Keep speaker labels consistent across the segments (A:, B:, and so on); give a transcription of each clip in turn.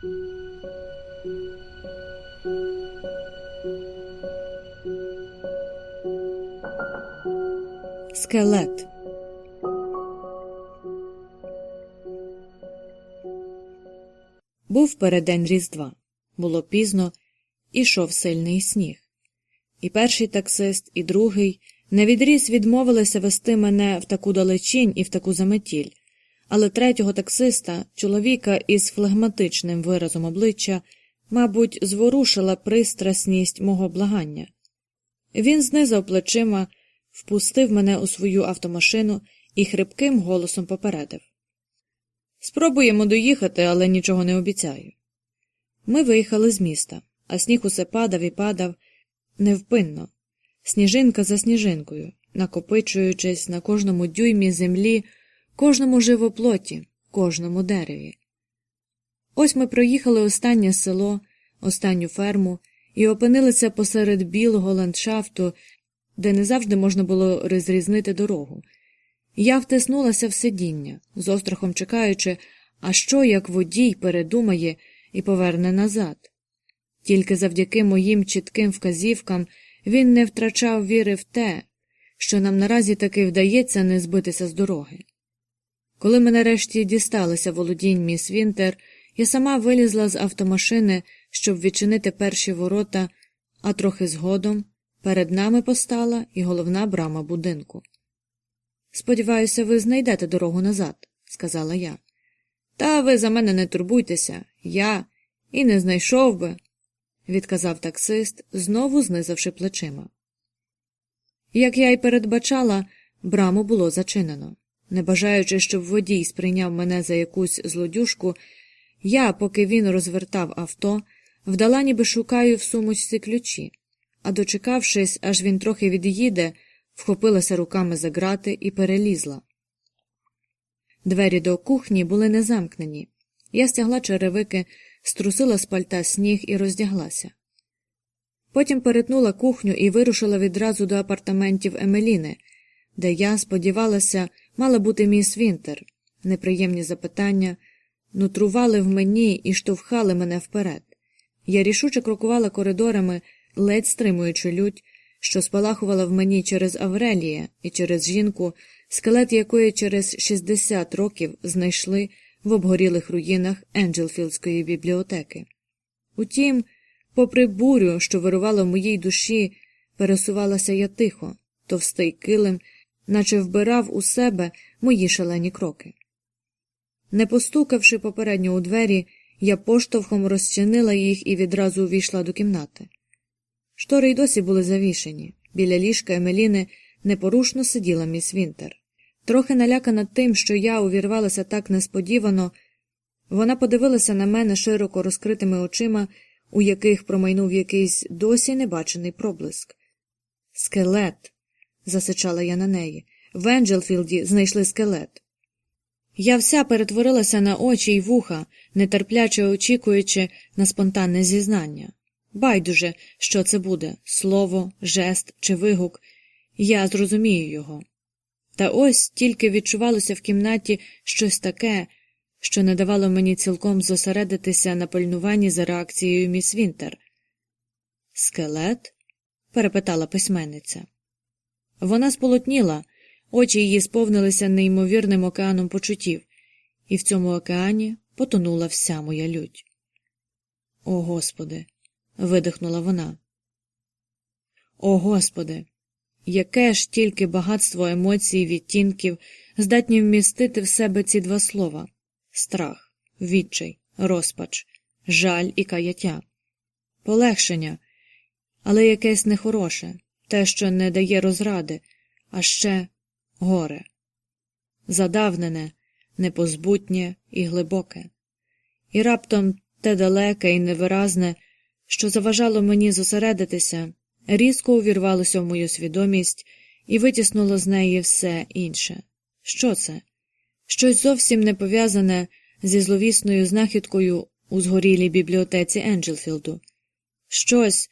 A: Скелет Був передень Різдва. Було пізно, ішов сильний сніг. І перший таксист, і другий навідріз відмовилися вести мене в таку далечінь і в таку заметіль, але третього таксиста, чоловіка із флегматичним виразом обличчя, мабуть, зворушила пристрасність мого благання. Він знизав плечима, впустив мене у свою автомашину і хрипким голосом попередив Спробуємо доїхати, але нічого не обіцяю. Ми виїхали з міста, а сніг усе падав і падав невпинно, сніжинка за сніжинкою, накопичуючись на кожному дюймі землі, кожному живоплоті, кожному дереві. Ось ми проїхали останнє село, останню ферму і опинилися посеред білого ландшафту, де не завжди можна було розрізнити дорогу. Я втиснулася в сидіння, з острахом чекаючи, а що як водій передумає і поверне назад. Тільки завдяки моїм чітким вказівкам він не втрачав віри в те, що нам наразі таки вдається не збитися з дороги. Коли ми нарешті дісталися володінь міс Вінтер, я сама вилізла з автомашини, щоб відчинити перші ворота, а трохи згодом перед нами постала і головна брама будинку. Сподіваюся, ви знайдете дорогу назад, сказала я. Та ви за мене не турбуйтеся, я і не знайшов би, відказав таксист, знову знизавши плечима. Як я й передбачала, браму було зачинено. Не бажаючи, щоб водій сприйняв мене за якусь злодюжку, я, поки він розвертав авто, вдала, ніби шукаю в сумочці ключі, а дочекавшись, аж він трохи від'їде, вхопилася руками за грати і перелізла. Двері до кухні були не замкнені. Я стягла черевики, струсила з пальта сніг і роздяглася. Потім перетнула кухню і вирушила відразу до апартаментів Емеліни, де я, сподівалася, мала бути міс Вінтер. Неприємні запитання нутрували в мені і штовхали мене вперед. Я рішуче крокувала коридорами, ледь стримуючи лють, що спалахувала в мені через Аврелія і через жінку, скелет якої через 60 років знайшли в обгорілих руїнах Енджелфілдської бібліотеки. Утім, попри бурю, що вирувала в моїй душі, пересувалася я тихо, товстий килим, наче вбирав у себе мої шалені кроки. Не постукавши попередньо у двері, я поштовхом розчинила їх і відразу увійшла до кімнати. Штори й досі були завішені. Біля ліжка Емеліни непорушно сиділа міс Вінтер. Трохи налякана тим, що я увірвалася так несподівано, вона подивилася на мене широко розкритими очима, у яких промайнув якийсь досі небачений проблиск. Скелет. Засичала я на неї. В Енджелфілді знайшли скелет. Я вся перетворилася на очі й вуха, нетерпляче очікуючи на спонтанне зізнання. Байдуже, що це буде слово, жест чи вигук, я зрозумію його. Та ось тільки відчувалося в кімнаті щось таке, що не давало мені цілком зосередитися на пильнуванні за реакцією міс Вінтер. Скелет? перепитала письменниця. Вона сполотніла, очі її сповнилися неймовірним океаном почуттів, і в цьому океані потонула вся моя лють. О Господи! видихнула вона. О Господи, яке ж тільки багатство емоцій відтінків здатні вмістити в себе ці два слова страх, відчай, розпач, жаль і каяття, полегшення, але якесь нехороше, те, що не дає розради, а ще горе, задавнене, непозбутнє і глибоке, і раптом те далеке і невиразне що заважало мені зосередитися, різко увірвалося в мою свідомість і витіснуло з неї все інше. Що це? Щось зовсім не пов'язане зі зловісною знахідкою у згорілій бібліотеці Енджелфілду, щось,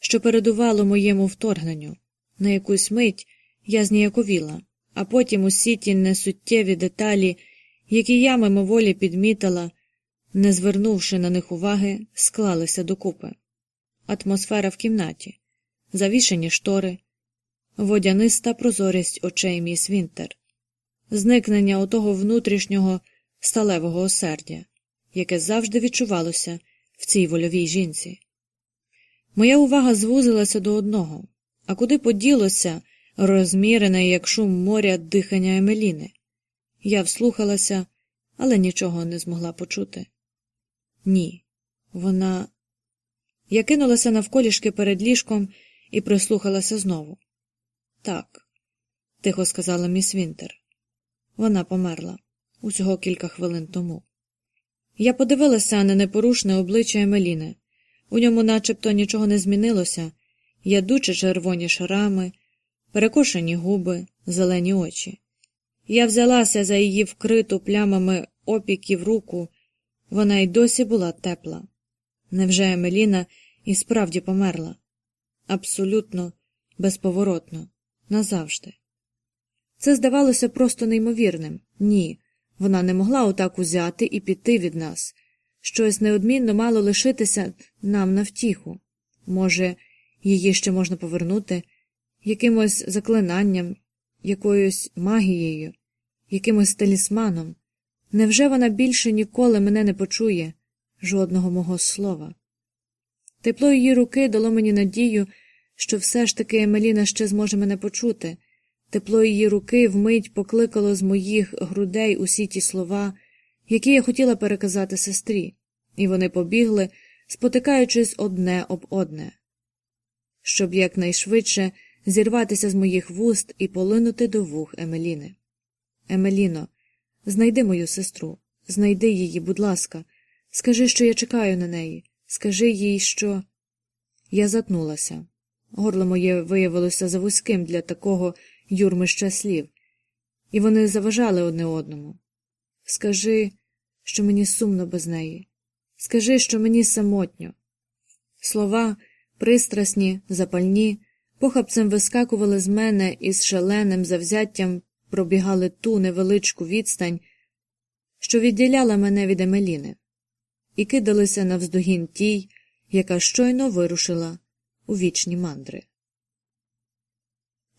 A: що передувало моєму вторгненню. На якусь мить я зніяковіла, а потім усі ті несуттєві деталі, які я мимоволі підмітила, не звернувши на них уваги, склалися докупи. Атмосфера в кімнаті, завішені штори, водяниста прозорість очей міс Вінтер, зникнення отого внутрішнього сталевого осердя, яке завжди відчувалося в цій вольовій жінці. Моя увага звузилася до одного, а куди поділося розмірене, як шум моря дихання Емеліни. Я вслухалася, але нічого не змогла почути. Ні, вона. Я кинулася навколішки перед ліжком і прислухалася знову. Так, тихо сказала міс Вінтер. Вона померла усього кілька хвилин тому. Я подивилася на непорушне обличчя Емеліни. У ньому начебто нічого не змінилося, ядучі червоні шарами, перекошені губи, зелені очі. Я взялася за її вкриту плямами опіків руку, вона й досі була тепла. Невже Емеліна і справді померла? Абсолютно, безповоротно, назавжди. Це здавалося просто неймовірним. Ні, вона не могла отак узяти і піти від нас. Щось неодмінно мало лишитися нам на втіху. Може, її ще можна повернути якимось заклинанням, якоюсь магією, якимось талісманом. Невже вона більше ніколи мене не почує жодного мого слова? Тепло її руки дало мені надію, що все ж таки Емеліна ще зможе мене почути. Тепло її руки вмить покликало з моїх грудей усі ті слова, які я хотіла переказати сестрі, і вони побігли, спотикаючись одне об одне, щоб якнайшвидше зірватися з моїх вуст і полинути до вух Емеліни. Емеліно, знайди мою сестру, знайди її, будь ласка, скажи, що я чекаю на неї, скажи їй, що. Я затнулася. Горло моє виявилося завузьким для такого юрмища слів, і вони заважали одне одному. Скажи, що мені сумно без неї, скажи, що мені самотньо. Слова, пристрасні, запальні, похапцем вискакували з мене і з шаленим завзяттям пробігали ту невеличку відстань, що відділяла мене від Емеліни, і кидалися навздогін тій, яка щойно вирушила у вічні мандри.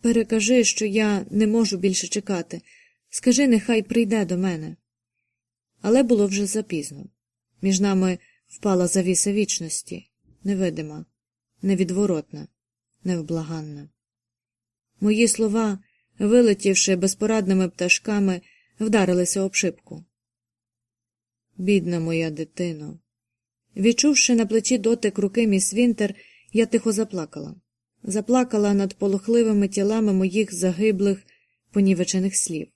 A: Перекажи, що я не можу більше чекати. Скажи, нехай прийде до мене. Але було вже запізно. Між нами впала завіса вічності, невидима, невідворотна, невблаганна. Мої слова, вилетівши безпорадними пташками, вдарилися об шибку. Бідна моя дитино. Відчувши на плечі дотик руки міс Вінтер, я тихо заплакала заплакала над полохливими тілами моїх загиблих, понівечених слів.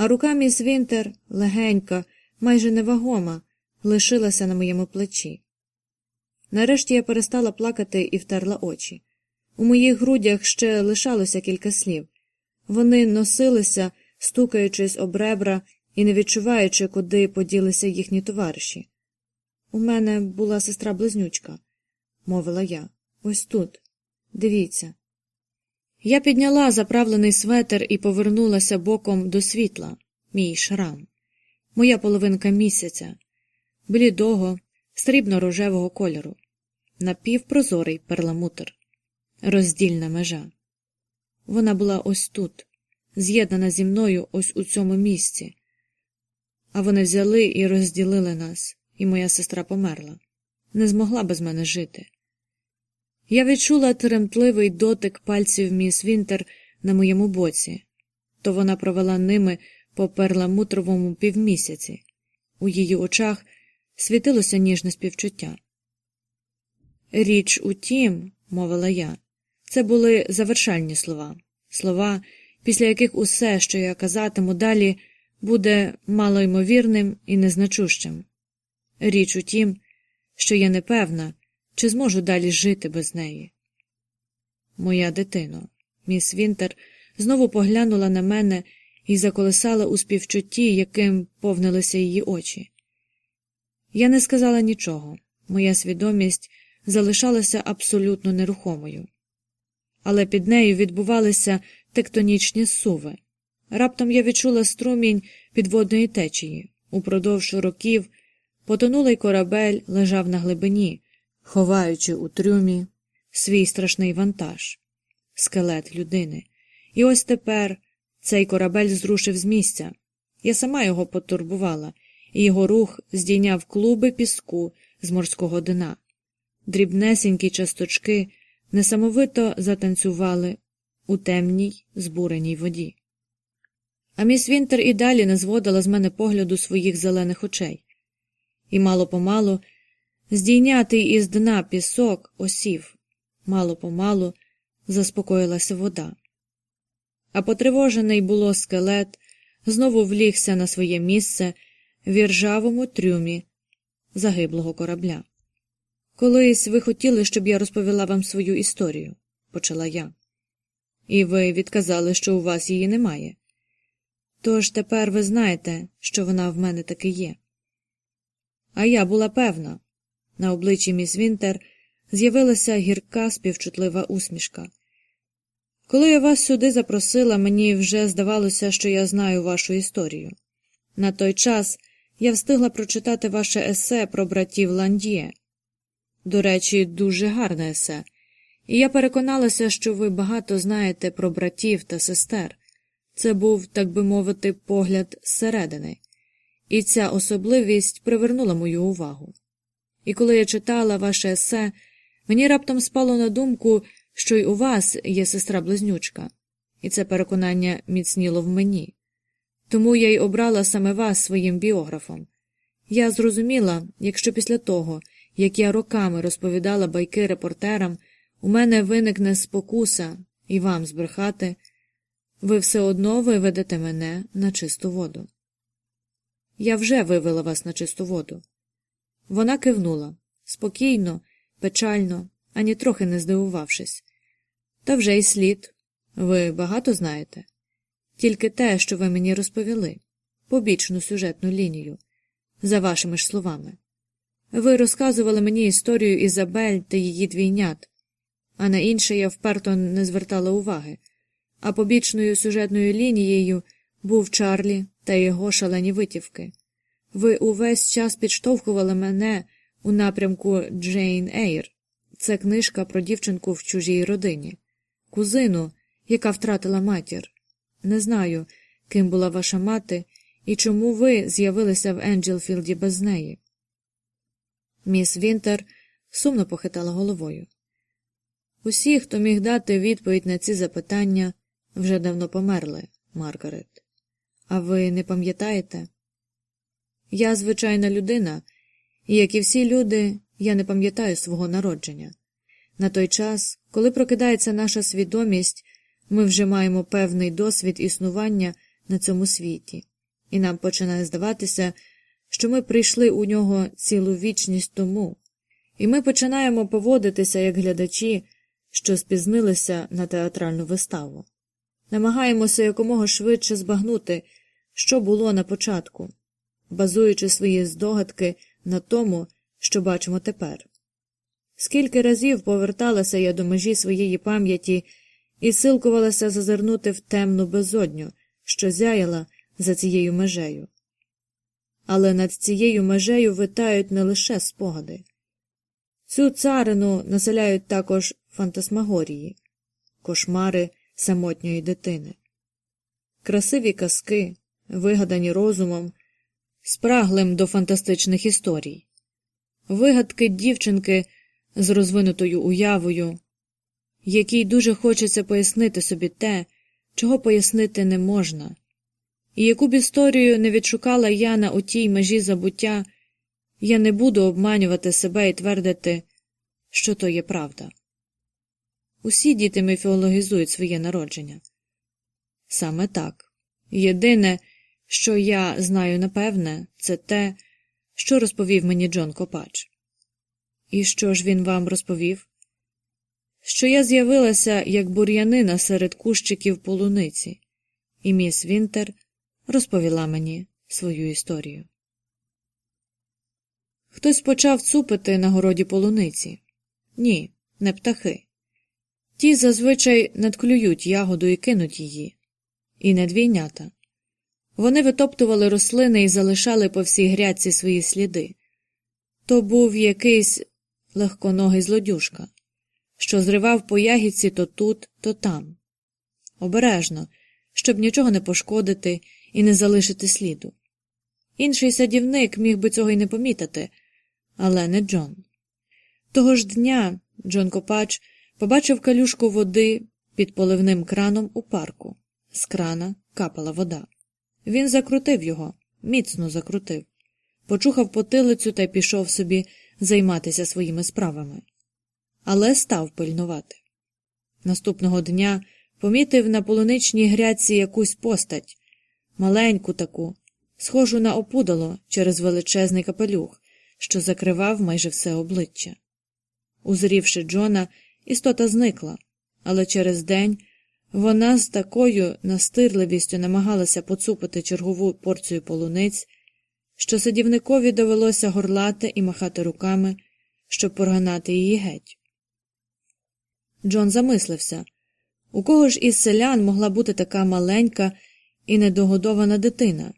A: А рука міс Вінтер, легенька, майже невагома, лишилася на моєму плечі. Нарешті я перестала плакати і втерла очі. У моїх грудях ще лишалося кілька слів. Вони носилися, стукаючись об ребра і не відчуваючи, куди поділися їхні товариші. У мене була сестра близнючка, мовила я, ось тут. Дивіться. Я підняла заправлений светер і повернулася боком до світла, мій шрам, моя половинка місяця, блідого, срібно рожевого кольору, напівпрозорий перламутр, роздільна межа. Вона була ось тут, з'єднана зі мною ось у цьому місці. А вони взяли і розділили нас, і моя сестра померла, не змогла без мене жити. Я відчула тремтливий дотик пальців міс Вінтер на моєму боці, то вона провела ними по перламутровому півмісяці. У її очах світилося ніжне співчуття. Річ у тім, мовила я, це були завершальні слова, слова, після яких усе, що я казатиму далі, буде малоймовірним і незначущим. Річ у тім, що я не певна, чи зможу далі жити без неї? Моя дитино, міс Вінтер знову поглянула на мене і заколисала у співчутті, яким повнилися її очі. Я не сказала нічого, моя свідомість залишалася абсолютно нерухомою. Але під нею відбувалися тектонічні суви. Раптом я відчула струмінь підводної течії. Упродовж років Потонулий корабель лежав на глибині, ховаючи у трюмі свій страшний вантаж, скелет людини. І ось тепер цей корабель зрушив з місця. Я сама його потурбувала, і його рух здійняв клуби піску з морського дна. Дрібнесенькі часточки несамовито затанцювали у темній, збуреній воді. А міс Вінтер і далі не зводила з мене погляду своїх зелених очей, і мало помалу здійнятий із дна пісок осів, мало помалу заспокоїлася вода. А потривожений було скелет, знову влігся на своє місце в іржавому трюмі загиблого корабля. Колись ви хотіли, щоб я розповіла вам свою історію, почала я. І ви відказали, що у вас її немає. Тож тепер ви знаєте, що вона в мене таки є. А я була певна. На обличчі міс Вінтер з'явилася гірка співчутлива усмішка. Коли я вас сюди запросила, мені вже здавалося, що я знаю вашу історію. На той час я встигла прочитати ваше есе про братів Ландіє. До речі, дуже гарне есе, і я переконалася, що ви багато знаєте про братів та сестер. Це був, так би мовити, погляд зсередини, і ця особливість привернула мою увагу. І коли я читала ваше есе, мені раптом спало на думку, що й у вас є сестра близнючка, і це переконання міцніло в мені. Тому я й обрала саме вас своїм біографом. Я зрозуміла, якщо після того, як я роками розповідала байки репортерам, у мене виникне спокуса і вам збрехати, ви все одно виведете мене на чисту воду. Я вже вивела вас на чисту воду. Вона кивнула спокійно, печально, ані трохи не здивувавшись. Та вже й слід. Ви багато знаєте? Тільки те, що ви мені розповіли, побічну сюжетну лінію, за вашими ж словами. Ви розказували мені історію Ізабель та її двійнят, а на інше я вперто не звертала уваги, а побічною сюжетною лінією був Чарлі та його шалені витівки. Ви увесь час підштовхували мене у напрямку Джейн Ейр. Це книжка про дівчинку в чужій родині, кузину, яка втратила матір. Не знаю, ким була ваша мати і чому ви з'явилися в Енджелфілді без неї. Міс Вінтер сумно похитала головою. Усі, хто міг дати відповідь на ці запитання, вже давно померли, Маргарет. А ви не пам'ятаєте? Я звичайна людина, і, як і всі люди, я не пам'ятаю свого народження. На той час, коли прокидається наша свідомість, ми вже маємо певний досвід існування на цьому світі, і нам починає здаватися, що ми прийшли у нього цілу вічність тому, і ми починаємо поводитися як глядачі, що спізнилися на театральну виставу. Намагаємося якомога швидше збагнути, що було на початку, базуючи свої здогадки на тому, що бачимо тепер. Скільки разів поверталася я до межі своєї пам'яті і силкувалася зазирнути в темну безодню, що зяяла за цією межею. Але над цією межею витають не лише спогади. Цю царину населяють також фантасмагорії, кошмари самотньої дитини, красиві казки, вигадані розумом, спраглим до фантастичних історій, вигадки дівчинки з розвинутою уявою, якій дуже хочеться пояснити собі те, чого пояснити не можна, і яку б історію не відшукала я на отій межі забуття, я не буду обманювати себе і твердити, що то є правда. Усі діти міфіологізують своє народження. Саме так. Єдине, що я знаю напевне, це те, що розповів мені Джон Копач. І що ж він вам розповів? Що я з'явилася як бур'янина серед кущиків полуниці, і міс Вінтер розповіла мені свою історію. Хтось почав цупити на городі полуниці. Ні, не птахи. Ті зазвичай надклюють ягоду і кинуть її, і не двійнята. Вони витоптували рослини і залишали по всій грядці свої сліди, то був якийсь легконогий злодюшка, що зривав по ягідці то тут, то там. Обережно, щоб нічого не пошкодити і не залишити сліду. Інший садівник міг би цього й не помітити, але не Джон. Того ж дня Джон Копач побачив калюшку води під поливним краном у парку. З крана капала вода. Він закрутив його, міцно закрутив, почухав потилицю та пішов собі займатися своїми справами. Але став пильнувати. Наступного дня помітив на полуничній грядці якусь постать, маленьку таку, схожу на опудало через величезний капелюх, що закривав майже все обличчя. Узрівши Джона, істота зникла, але через день вона з такою настирливістю намагалася поцупити чергову порцію полуниць, що садівникові довелося горлати і махати руками, щоб прогнати її геть. Джон замислився у кого ж із селян могла бути така маленька і недогодована дитина,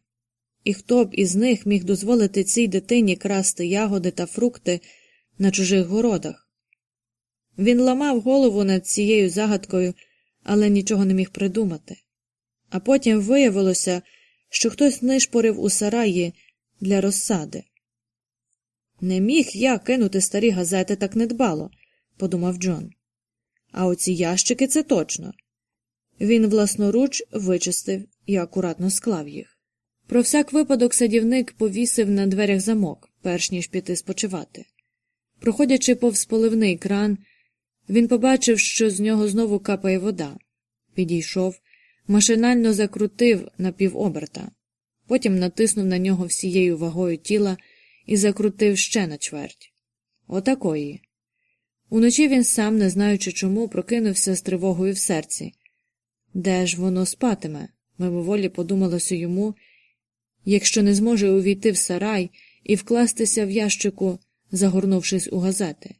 A: і хто б із них міг дозволити цій дитині красти ягоди та фрукти на чужих городах? Він ламав голову над цією загадкою, але нічого не міг придумати. А потім виявилося, що хтось нишпорив у сараї для розсади. Не міг я кинути старі газети так недбало, подумав Джон. А оці ящики це точно. Він власноруч вичистив і акуратно склав їх. Про всяк випадок садівник повісив на дверях замок, перш ніж піти спочивати. Проходячи повз поливний кран, він побачив, що з нього знову капає вода. Підійшов, машинально закрутив на півоберта, потім натиснув на нього всією вагою тіла і закрутив ще на чверть. Отакої. Уночі він сам, не знаючи чому, прокинувся з тривогою в серці. Де ж воно спатиме? мимоволі подумалося йому, якщо не зможе увійти в сарай і вкластися в ящику, загорнувшись у газети.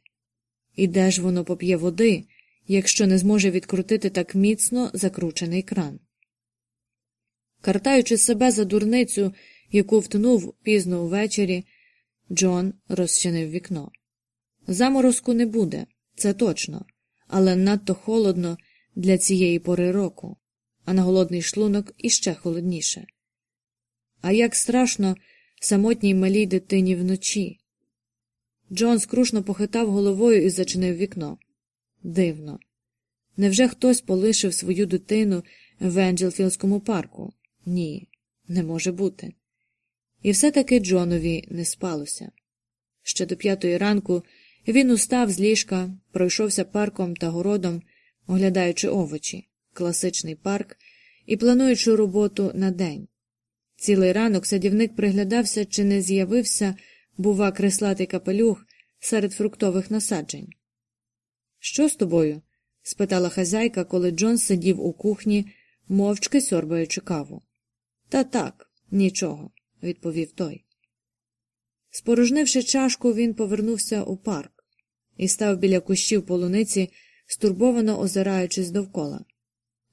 A: І де ж воно поп'є води, якщо не зможе відкрутити так міцно закручений кран? Картаючи себе за дурницю, яку втнув пізно увечері, Джон розчинив вікно. Заморозку не буде, це точно, але надто холодно для цієї пори року, а на голодний шлунок іще холодніше. А як страшно самотній малій дитині вночі. Джон скрушно похитав головою і зачинив вікно. Дивно. Невже хтось полишив свою дитину в Енджелфілдському парку? Ні, не може бути. І все таки Джонові не спалося. Ще до п'ятої ранку він устав з ліжка, пройшовся парком та городом, оглядаючи овочі, класичний парк і плануючи роботу на день. Цілий ранок садівник приглядався, чи не з'явився, бува, креслатий капелюх серед фруктових насаджень. Що з тобою? спитала хазяйка, коли Джон сидів у кухні, мовчки сьорбаючи каву. Та так, нічого, відповів той. Спорожнивши чашку, він повернувся у парк і став біля кущів полуниці, стурбовано озираючись довкола.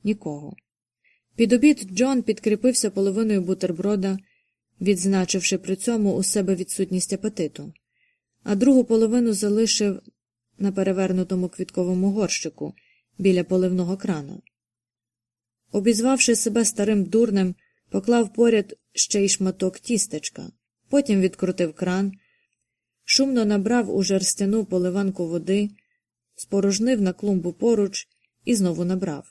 A: Нікого. Під обід Джон підкріпився половиною бутерброда, відзначивши при цьому у себе відсутність апетиту, а другу половину залишив на перевернутому квітковому горщику біля поливного крана. Обізвавши себе старим дурнем, поклав поряд ще й шматок тістечка. Потім відкрутив кран, шумно набрав у жерстяну поливанку води, спорожнив на клумбу поруч і знову набрав.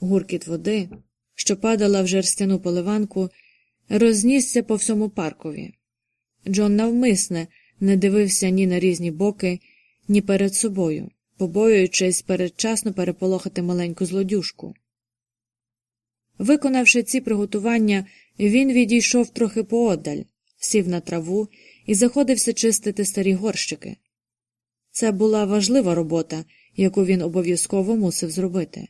A: Гуркіт води, що падала в жерстяну поливанку, рознісся по всьому паркові. Джон навмисне не дивився ні на різні боки, ні перед собою, побоюючись передчасно переполохати маленьку злодюшку. Виконавши ці приготування, він відійшов трохи поодаль сів на траву і заходився чистити старі горщики. Це була важлива робота, яку він обов'язково мусив зробити.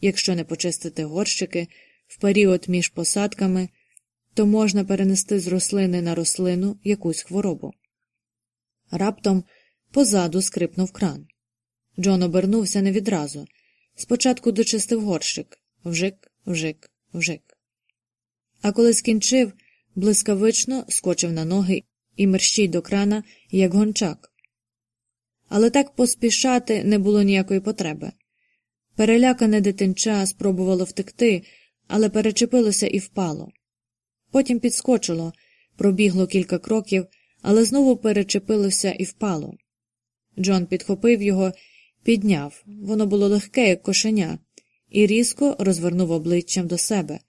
A: Якщо не почистити горщики в період між посадками, то можна перенести з рослини на рослину якусь хворобу. Раптом позаду скрипнув кран. Джон обернувся не відразу. Спочатку дочистив горщик вжик, вжик, вжик. А коли скінчив, блискавично скочив на ноги і мерщій до крана, як гончак. Але так поспішати не було ніякої потреби. Перелякане дитинча спробувало втекти, але перечепилося і впало. Потім підскочило, пробігло кілька кроків, але знову перечепилося і впало. Джон підхопив його, підняв воно було легке, як кошеня, і різко розвернув обличчям до себе,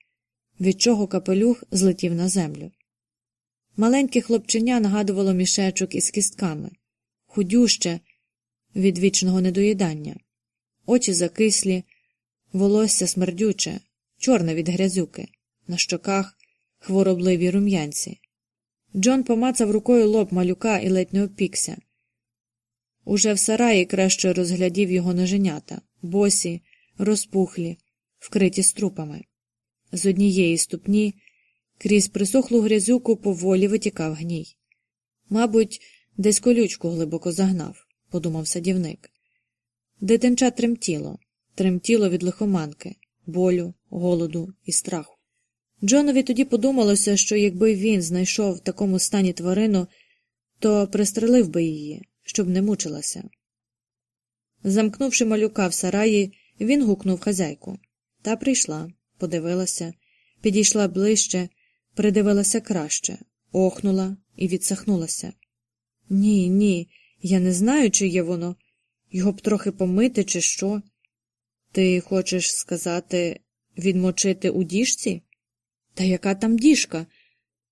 A: від чого капелюх злетів на землю. Маленьке хлопченя нагадувало мішечок із кістками, худюще від вічного недоїдання, очі закислі, волосся смердюче, чорне від грязюки, на щоках хворобливі рум'янці. Джон помацав рукою лоб малюка і ледь не опікся. Уже в сараї краще розглядів його ноженята, босі, розпухлі, вкриті струпами. З однієї ступні крізь присохлу грязюку поволі витікав гній. Мабуть, десь колючку глибоко загнав, подумав садівник. Дитинча тремтіло, тремтіло від лихоманки, болю, голоду і страху. Джонові тоді подумалося, що якби він знайшов в такому стані тварину, то пристрелив би її, щоб не мучилася. Замкнувши малюка в сараї, він гукнув хазяйку. Та прийшла, подивилася, підійшла ближче, придивилася краще, охнула і відсахнулася. Ні, ні, я не знаю, чи є воно. Його б трохи помити, чи що. Ти хочеш сказати, відмочити у діжці? Та яка там діжка?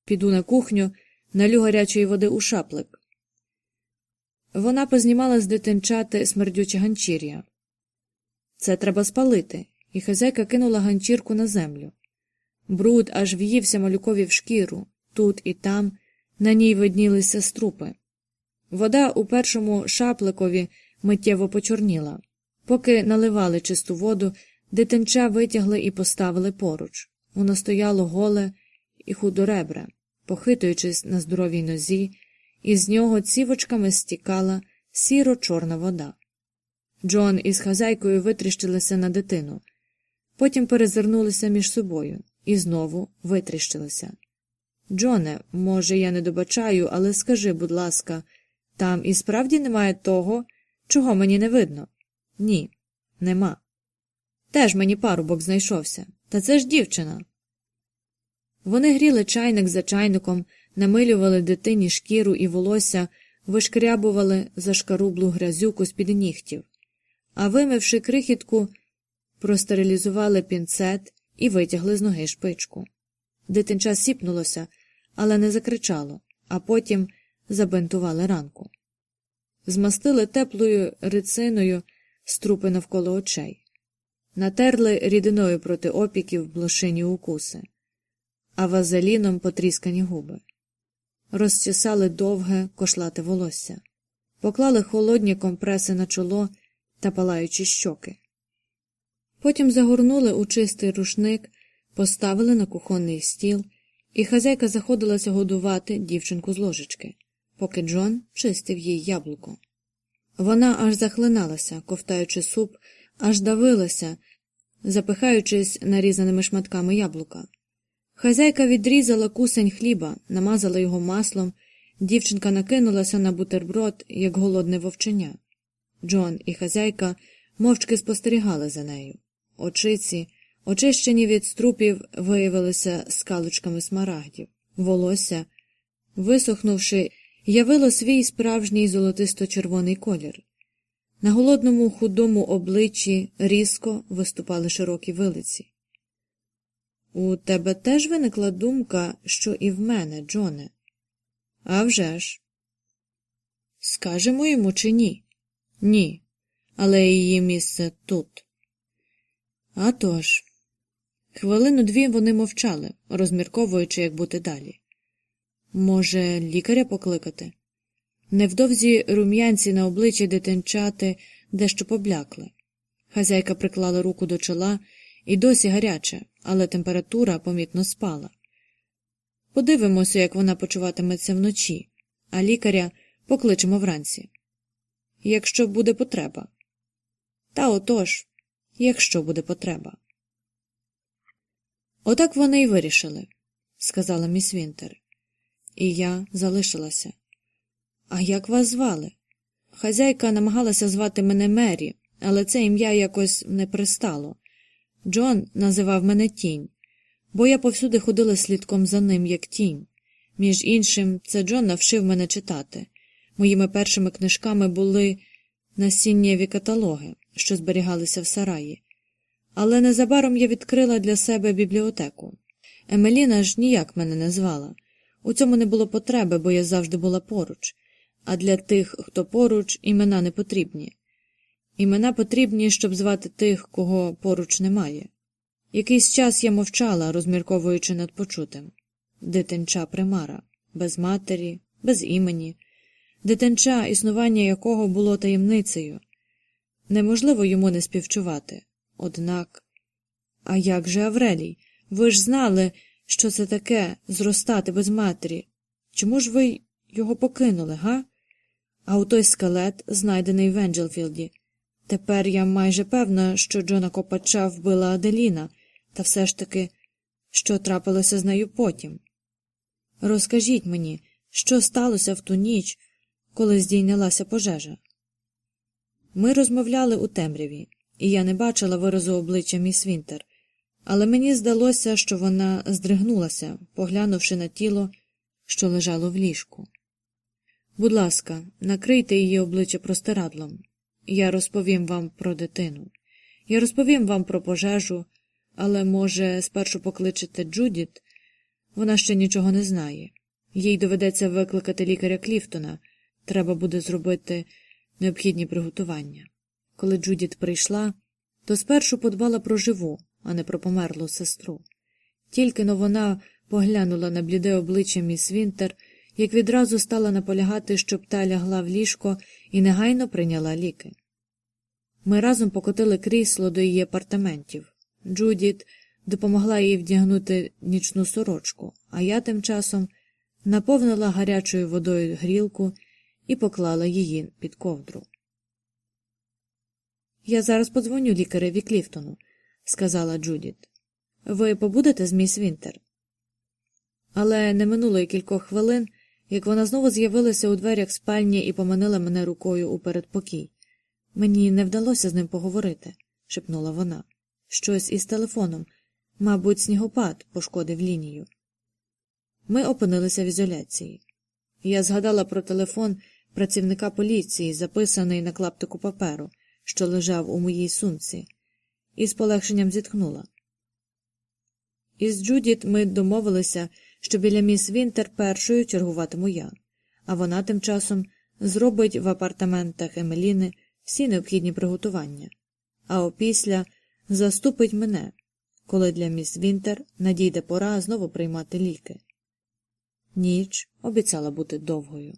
A: Піду на кухню, налю гарячої води у шаплик. Вона познімала з дитинчати смердюче ганчір'я. Це треба спалити, і хазяйка кинула ганчірку на землю. Бруд аж в'ївся малюкові в шкіру, тут і там, на ній виднілися струпи. Вода у першому шапликові миттєво почорніла. Поки наливали чисту воду, дитинча витягли і поставили поруч. Воно стояло голе і худоребре, похитуючись на здоровій нозі, і з нього цівочками стікала сіро чорна вода. Джон із хазяйкою витріщилися на дитину, потім перезирнулися між собою і знову витріщилися. Джоне, може, я не добачаю, але скажи, будь ласка, там і справді немає того, чого мені не видно? Ні, нема. Теж мені парубок знайшовся. Та це ж дівчина. Вони гріли чайник за чайником, намилювали дитині шкіру і волосся, вишкрябували зашкарублу грязюку з під нігтів, а вимивши крихітку, простерилізували пінцет і витягли з ноги шпичку. Дитинча сіпнулося, але не закричало, а потім забинтували ранку. Змастили теплою рициною струпи навколо очей натерли рідиною проти опіків блошині укуси, а вазеліном потріскані губи, розчесали довге кошлате волосся, поклали холодні компреси на чоло та палаючі щоки. Потім загорнули у чистий рушник, поставили на кухонний стіл, і хазяйка заходилася годувати дівчинку з ложечки, поки Джон чистив їй яблуко. Вона аж захлиналася, ковтаючи суп, аж давилася, запихаючись нарізаними шматками яблука. Хазяйка відрізала кусень хліба, намазала його маслом, дівчинка накинулася на бутерброд, як голодне вовчення. Джон і хазяйка мовчки спостерігали за нею. Очиці, очищені від струпів, виявилися скалочками смарагдів, волосся, висохнувши, явило свій справжній золотисто-червоний колір. На голодному худому обличчі різко виступали широкі вилиці. У тебе теж виникла думка, що і в мене, Джоне? «А вже ж!» Скажемо йому чи ні? Ні, але її місце тут. «А тож!» Хвилину дві вони мовчали, розмірковуючи, як бути далі. Може, лікаря покликати? Невдовзі рум'янці на обличчі дитинчати дещо поблякли. Хазяйка приклала руку до чола і досі гаряче, але температура помітно спала. Подивимося, як вона почуватиметься вночі, а лікаря покличемо вранці. Якщо буде потреба. Та отож, якщо буде потреба. Отак вони й вирішили, сказала міс Вінтер. і я залишилася. А як вас звали? Хазяйка намагалася звати мене Мері, але це ім'я якось не пристало. Джон називав мене тінь, бо я повсюди ходила слідком за ним, як тінь. Між іншим, це Джон навчив мене читати. Моїми першими книжками були насіннєві каталоги, що зберігалися в сараї. Але незабаром я відкрила для себе бібліотеку. Емеліна ж ніяк мене не звала. У цьому не було потреби, бо я завжди була поруч, а для тих, хто поруч, імена не потрібні. Імена потрібні, щоб звати тих, кого поруч немає. Якийсь час я мовчала, розмірковуючи над почутим дитинча примара, без матері, без імені, дитинча, існування якого було таємницею. Неможливо йому не співчувати. Однак, а як же Аврелій? Ви ж знали, що це таке зростати без матері. Чому ж ви його покинули, га? А у той скелет, знайдений в Енджелфілді. Тепер я майже певна, що Джона Копача вбила Аделіна, та все ж таки, що трапилося з нею потім. Розкажіть мені, що сталося в ту ніч, коли здійнялася пожежа. Ми розмовляли у темряві, і я не бачила виразу обличчя міс Вінтер, але мені здалося, що вона здригнулася, поглянувши на тіло, що лежало в ліжку. Будь ласка, накрийте її обличчя простирадлом. Я розповім вам про дитину. Я розповім вам про пожежу, але, може, спершу покличете Джудіт? Вона ще нічого не знає. Їй доведеться викликати лікаря Кліфтона. Треба буде зробити необхідні приготування. Коли Джудіт прийшла, то спершу подбала про живу, а не про померлу сестру. Тільки но вона поглянула на бліде обличчя міс Вінтер, як відразу стала наполягати, щоб та лягла в ліжко і негайно прийняла ліки. Ми разом покотили крісло до її апартаментів. Джудіт допомогла їй вдягнути нічну сорочку, а я тим часом наповнила гарячою водою грілку і поклала її під ковдру. Я зараз подзвоню лікареві Кліфтону, сказала Джудіт. Ви побудете з міс Вінтер? Але не минуло й кількох хвилин, як вона знову з'явилася у дверях спальні і поманила мене рукою у передпокій. Мені не вдалося з ним поговорити, шепнула вона. Щось із телефоном. Мабуть, снігопад пошкодив лінію. Ми опинилися в ізоляції. Я згадала про телефон працівника поліції, записаний на клаптику паперу, що лежав у моїй сумці, і з полегшенням зітхнула. Із Джудіт ми домовилися, що біля міс Вінтер першою чергуватиму я, а вона тим часом зробить в апартаментах Емеліни всі необхідні приготування, а опісля заступить мене, коли для міс Вінтер надійде пора знову приймати ліки. Ніч обіцяла бути довгою.